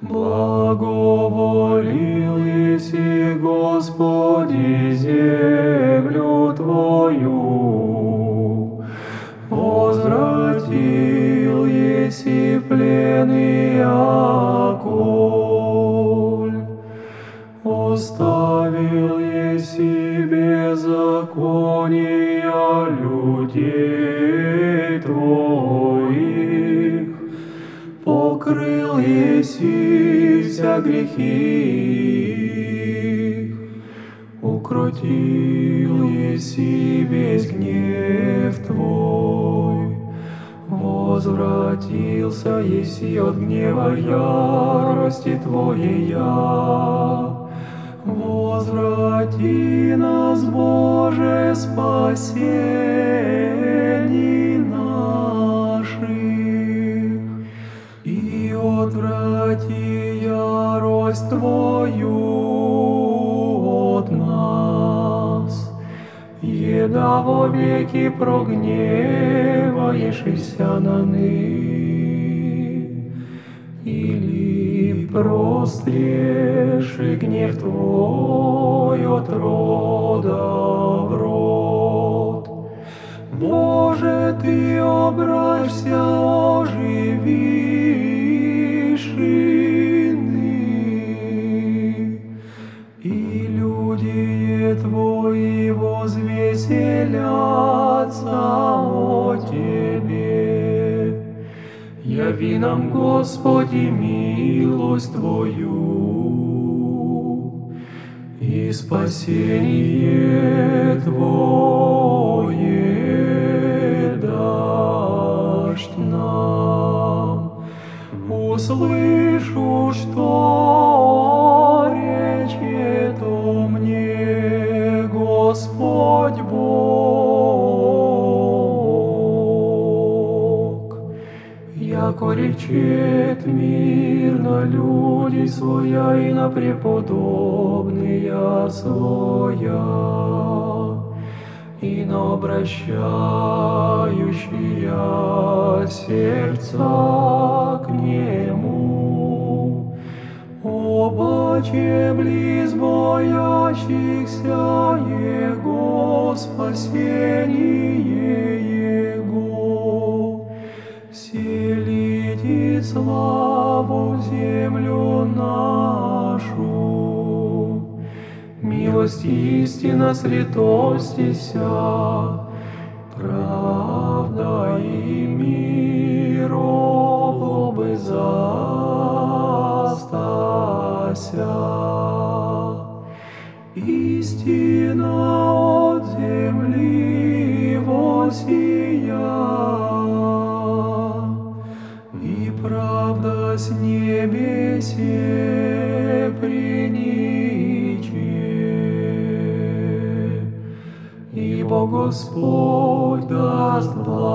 Благоволил Иси, Господи, землю Твою, возвратил Еси в плен Иаколь, оставил Еси беззакония людей Твоих, покрыл Еси вся грехи их, укротил Еси весь гнев Твой, возвратился Еси от гнева ярости Твоей, Возврати нас, Боже, спасений ярость Твою от нас, еда во веки прогневаешься на них, или прострешь гнев Твой от рода в род. Боже, Ты обращся, оживишь возвеселятся о Тебе. Яви нам, Господи, милость Твою и спасение Твое дашь нам. Услышу, что Яко речет мирно люди своя и на преподобные своя, и на обращающие сердца к Нему. Обаче близ боящихся Его спасение И истина средостися, правда и мир оглобы застася. Истина Господь даст благость,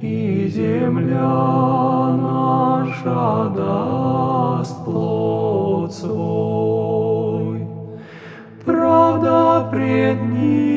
и земля наша даст плод свой. Правда пред Ним